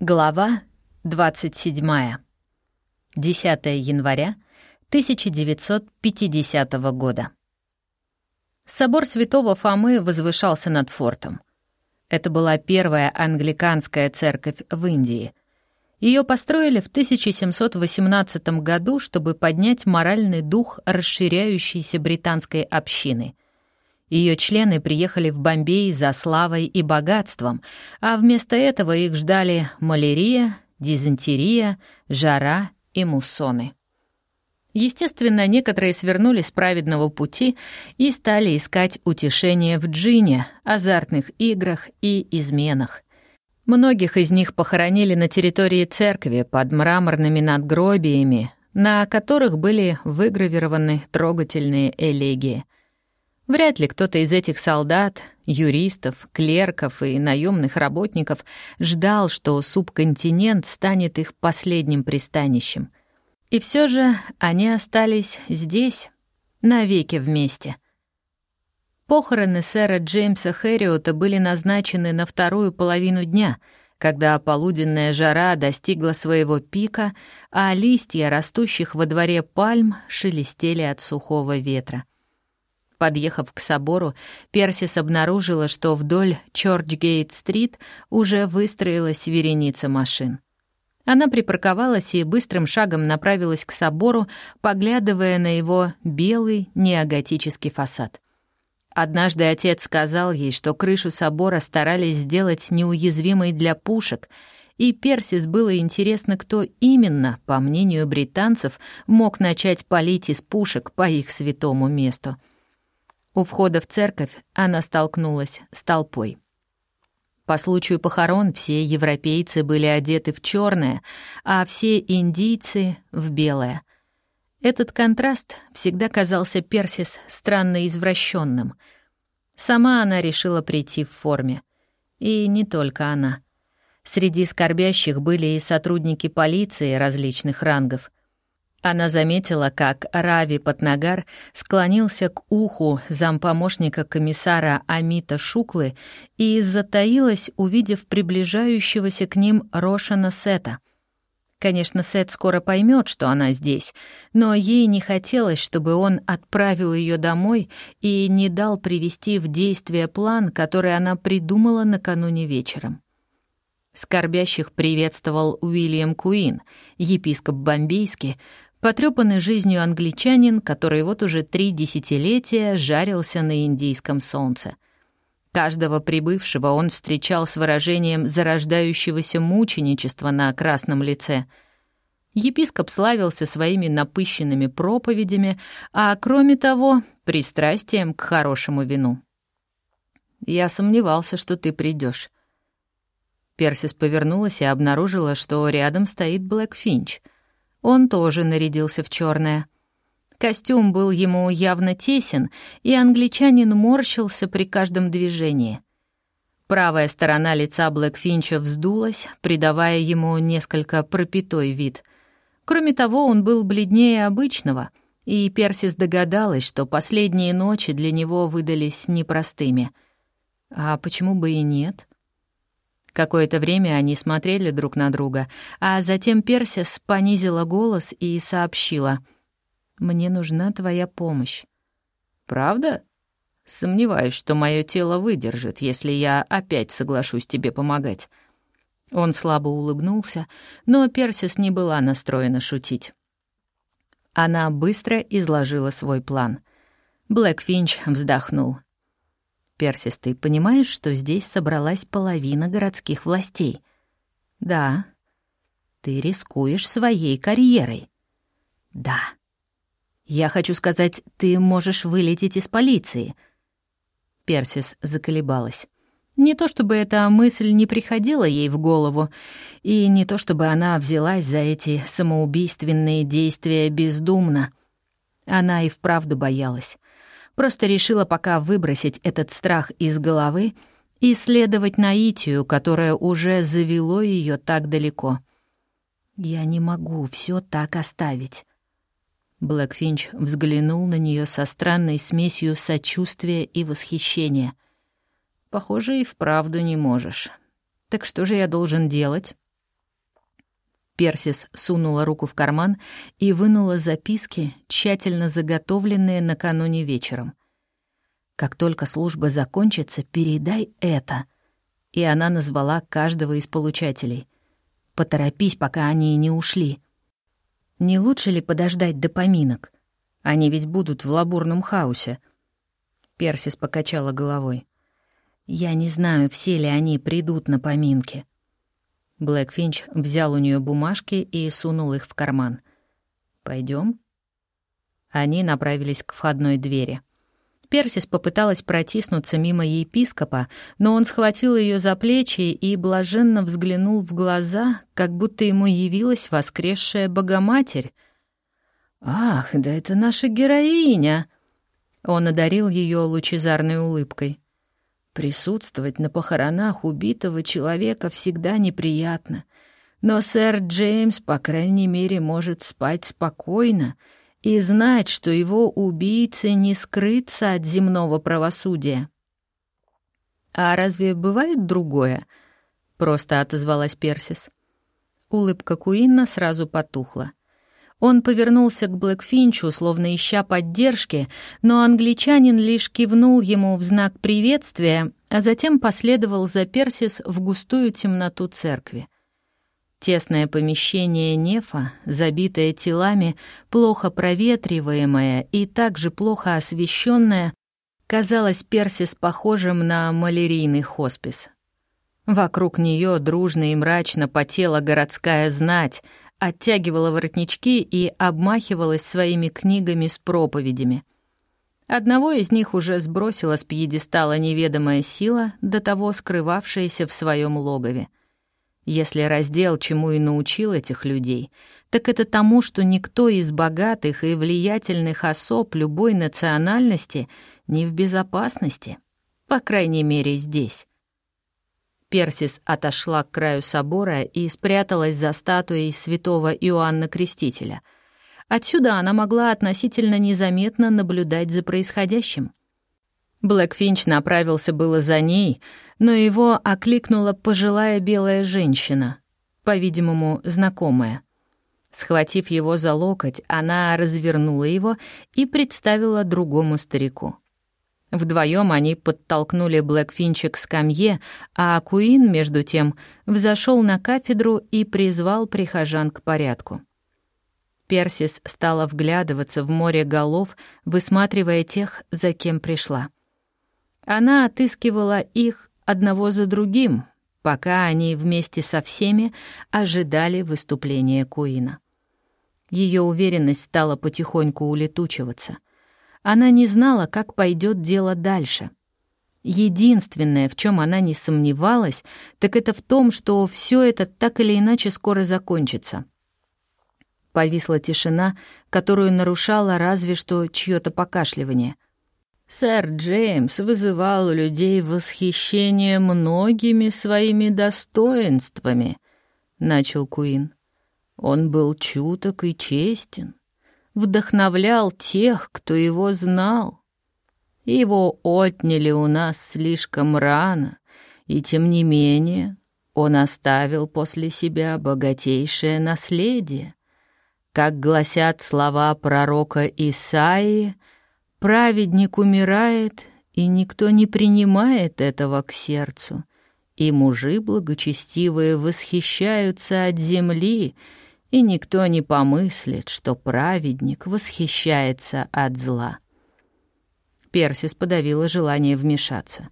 Глава 27. 10 января 1950 года. Собор Святого Фомы возвышался над фортом. Это была первая англиканская церковь в Индии. Ее построили в 1718 году, чтобы поднять моральный дух расширяющейся британской общины — ее члены приехали в Бомбей за славой и богатством, а вместо этого их ждали малярия, дизентерия, жара и муссоны. Естественно, некоторые свернули с праведного пути и стали искать утешение в джине, азартных играх и изменах. Многих из них похоронили на территории церкви под мраморными надгробиями, на которых были выгравированы трогательные элегии — Вряд ли кто-то из этих солдат, юристов, клерков и наемных работников ждал, что субконтинент станет их последним пристанищем. И все же они остались здесь, навеки вместе. Похороны сэра Джеймса Хэриота были назначены на вторую половину дня, когда полуденная жара достигла своего пика, а листья растущих во дворе пальм шелестели от сухого ветра. Подъехав к собору, Персис обнаружила, что вдоль Чорчгейт-стрит уже выстроилась вереница машин. Она припарковалась и быстрым шагом направилась к собору, поглядывая на его белый неоготический фасад. Однажды отец сказал ей, что крышу собора старались сделать неуязвимой для пушек, и Персис было интересно, кто именно, по мнению британцев, мог начать палить из пушек по их святому месту — у входа в церковь она столкнулась с толпой. По случаю похорон все европейцы были одеты в черное, а все индийцы — в белое. Этот контраст всегда казался Персис странно извращенным. Сама она решила прийти в форме. И не только она. Среди скорбящих были и сотрудники полиции различных рангов — она заметила, как Рави Патнагар склонился к уху зампомощника комиссара Амита Шуклы и затаилась, увидев приближающегося к ним Рошана Сета. Конечно, Сет скоро поймет, что она здесь, но ей не хотелось, чтобы он отправил ее домой и не дал привести в действие план, который она придумала накануне вечером. Скорбящих приветствовал Уильям Куин, епископ Бомбейский, Потрёпанный жизнью англичанин, который вот уже три десятилетия жарился на индийском солнце. Каждого прибывшего он встречал с выражением зарождающегося мученичества на красном лице. Епископ славился своими напыщенными проповедями, а кроме того, пристрастием к хорошему вину. «Я сомневался, что ты придешь. Персис повернулась и обнаружила, что рядом стоит Блэк Финч — он тоже нарядился в черное. Костюм был ему явно тесен, и англичанин морщился при каждом движении. Правая сторона лица Блэкфинча вздулась, придавая ему несколько пропитой вид. Кроме того, он был бледнее обычного, и Персис догадалась, что последние ночи для него выдались непростыми. А почему бы и нет? Какое-то время они смотрели друг на друга, а затем Персис понизила голос и сообщила. «Мне нужна твоя помощь». «Правда?» «Сомневаюсь, что мое тело выдержит, если я опять соглашусь тебе помогать». Он слабо улыбнулся, но Персис не была настроена шутить. Она быстро изложила свой план. Блэк Финч вздохнул. Персис, ты понимаешь, что здесь собралась половина городских властей? Да. Ты рискуешь своей карьерой. Да. Я хочу сказать, ты можешь вылететь из полиции. Персис заколебалась. Не то чтобы эта мысль не приходила ей в голову, и не то чтобы она взялась за эти самоубийственные действия бездумно. Она и вправду боялась. Просто решила пока выбросить этот страх из головы и следовать наитию, которое уже завело ее так далеко. «Я не могу все так оставить». Блэкфинч взглянул на нее со странной смесью сочувствия и восхищения. «Похоже, и вправду не можешь. Так что же я должен делать?» Персис сунула руку в карман и вынула записки, тщательно заготовленные накануне вечером. «Как только служба закончится, передай это». И она назвала каждого из получателей. «Поторопись, пока они не ушли». «Не лучше ли подождать до поминок? Они ведь будут в лабурном хаосе». Персис покачала головой. «Я не знаю, все ли они придут на поминки». Блэкфинч взял у нее бумажки и сунул их в карман. Пойдем. Они направились к входной двери. Персис попыталась протиснуться мимо епископа, но он схватил ее за плечи и блаженно взглянул в глаза, как будто ему явилась воскресшая Богоматерь. «Ах, да это наша героиня!» Он одарил ее лучезарной улыбкой. Присутствовать на похоронах убитого человека всегда неприятно, но сэр Джеймс, по крайней мере, может спать спокойно и знать, что его убийце не скрыться от земного правосудия. «А разве бывает другое?» — просто отозвалась Персис. Улыбка Куинна сразу потухла. Он повернулся к Блэкфинчу, словно ища поддержки, но англичанин лишь кивнул ему в знак приветствия, а затем последовал за Персис в густую темноту церкви. Тесное помещение нефа, забитое телами, плохо проветриваемое и также плохо освещенное, казалось Персис похожим на малярийный хоспис. Вокруг нее дружно и мрачно потела городская знать, оттягивала воротнички и обмахивалась своими книгами с проповедями. Одного из них уже сбросила с пьедестала неведомая сила, до того скрывавшаяся в своем логове. Если раздел чему и научил этих людей, так это тому, что никто из богатых и влиятельных особ любой национальности не в безопасности, по крайней мере здесь. Персис отошла к краю собора и спряталась за статуей святого Иоанна Крестителя. Отсюда она могла относительно незаметно наблюдать за происходящим. Блэкфинч направился было за ней, но его окликнула пожилая белая женщина, по-видимому, знакомая. Схватив его за локоть, она развернула его и представила другому старику. Вдвоем они подтолкнули Блэкфинча к скамье, а Куин, между тем, взошел на кафедру и призвал прихожан к порядку. Персис стала вглядываться в море голов, высматривая тех, за кем пришла. Она отыскивала их одного за другим, пока они вместе со всеми ожидали выступления Куина. Ее уверенность стала потихоньку улетучиваться — она не знала, как пойдет дело дальше. Единственное, в чем она не сомневалась, так это в том, что все это так или иначе скоро закончится. Повисла тишина, которую нарушало разве что чье-то покашливание. Сэр Джеймс вызывал у людей восхищение многими своими достоинствами, начал Куин. Он был чуток и честен, вдохновлял тех, кто его знал. Его отняли у нас слишком рано, и тем не менее он оставил после себя богатейшее наследие. Как гласят слова пророка Исаии, праведник умирает, и никто не принимает этого к сердцу, и мужи благочестивые восхищаются от земли, и никто не помыслит, что праведник восхищается от зла. Персис подавила желание вмешаться.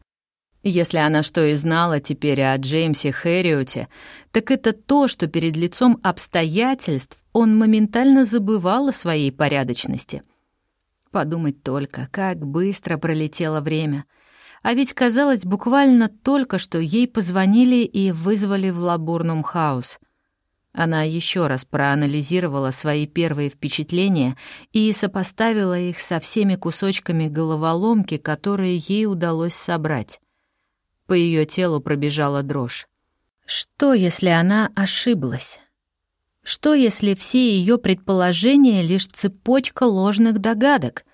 Если она что и знала теперь о Джеймсе Хэриоте, так это то, что перед лицом обстоятельств он моментально забывал о своей порядочности. Подумать только, как быстро пролетело время. А ведь, казалось, буквально только что ей позвонили и вызвали в лабурнум хаус. Она еще раз проанализировала свои первые впечатления и сопоставила их со всеми кусочками головоломки, которые ей удалось собрать. По ее телу пробежала дрожь. Что, если она ошиблась? Что, если все ее предположения — лишь цепочка ложных догадок?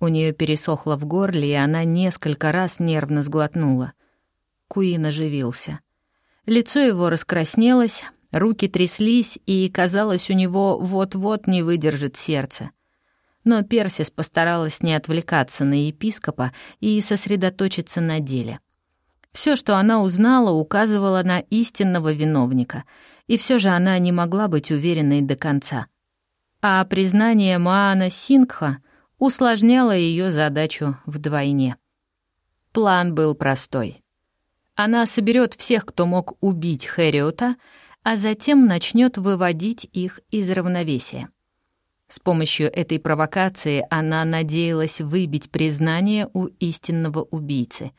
У нее пересохло в горле, и она несколько раз нервно сглотнула. Куин оживился. Лицо его раскраснелось, Руки тряслись, и, казалось, у него вот-вот не выдержит сердце. Но Персис постаралась не отвлекаться на епископа и сосредоточиться на деле. Все, что она узнала, указывало на истинного виновника, и все же она не могла быть уверенной до конца. А признание Маана Сингха усложняло ее задачу вдвойне. План был простой. Она соберет всех, кто мог убить Хэриота, а затем начнет выводить их из равновесия. С помощью этой провокации она надеялась выбить признание у истинного убийцы.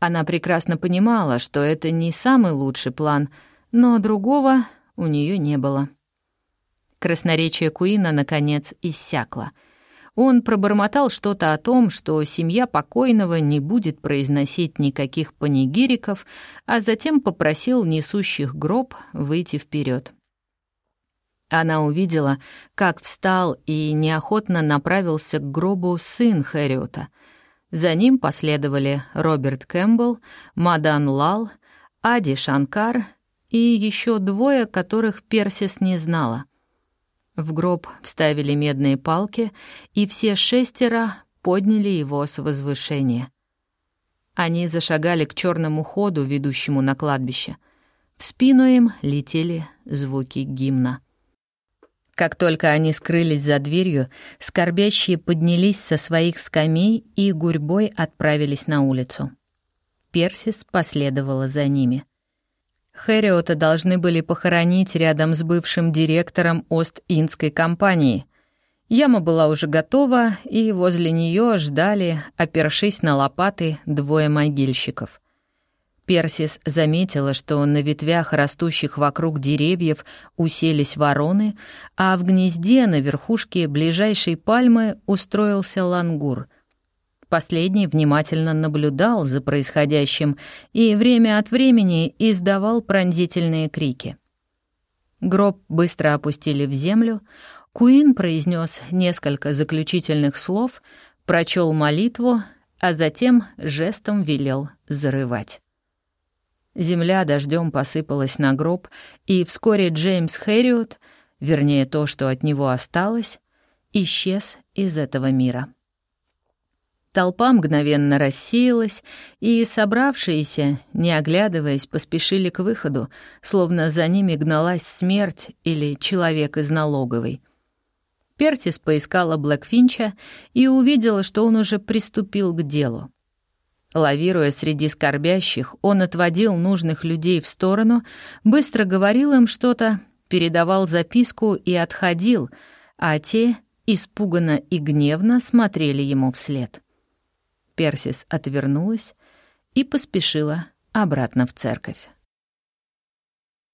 Она прекрасно понимала, что это не самый лучший план, но другого у нее не было. Красноречие Куина, наконец, иссякло — он пробормотал что-то о том, что семья покойного не будет произносить никаких панигириков, а затем попросил несущих гроб выйти вперед. Она увидела, как встал и неохотно направился к гробу сын Хэриота. За ним последовали Роберт Кэмпбелл, Мадан Лал, Ади Шанкар и еще двое, которых Персис не знала — в гроб вставили медные палки, и все шестеро подняли его с возвышения. Они зашагали к черному ходу, ведущему на кладбище. В спину им летели звуки гимна. Как только они скрылись за дверью, скорбящие поднялись со своих скамей и гурьбой отправились на улицу. Персис последовала за ними — Хэриота должны были похоронить рядом с бывшим директором Ост-Индской компании. Яма была уже готова, и возле нее ждали, опершись на лопаты, двое могильщиков. Персис заметила, что на ветвях, растущих вокруг деревьев, уселись вороны, а в гнезде на верхушке ближайшей пальмы устроился лангур — Последний внимательно наблюдал за происходящим и время от времени издавал пронзительные крики. Гроб быстро опустили в землю, Куин произнес несколько заключительных слов, прочел молитву, а затем жестом велел зарывать. Земля дождем посыпалась на гроб, и вскоре Джеймс Хэриот, вернее то, что от него осталось, исчез из этого мира. Толпа мгновенно рассеялась, и собравшиеся, не оглядываясь, поспешили к выходу, словно за ними гналась смерть или человек из налоговой. Пертис поискала Блэкфинча и увидела, что он уже приступил к делу. Лавируя среди скорбящих, он отводил нужных людей в сторону, быстро говорил им что-то, передавал записку и отходил, а те испуганно и гневно смотрели ему вслед. Персис отвернулась и поспешила обратно в церковь.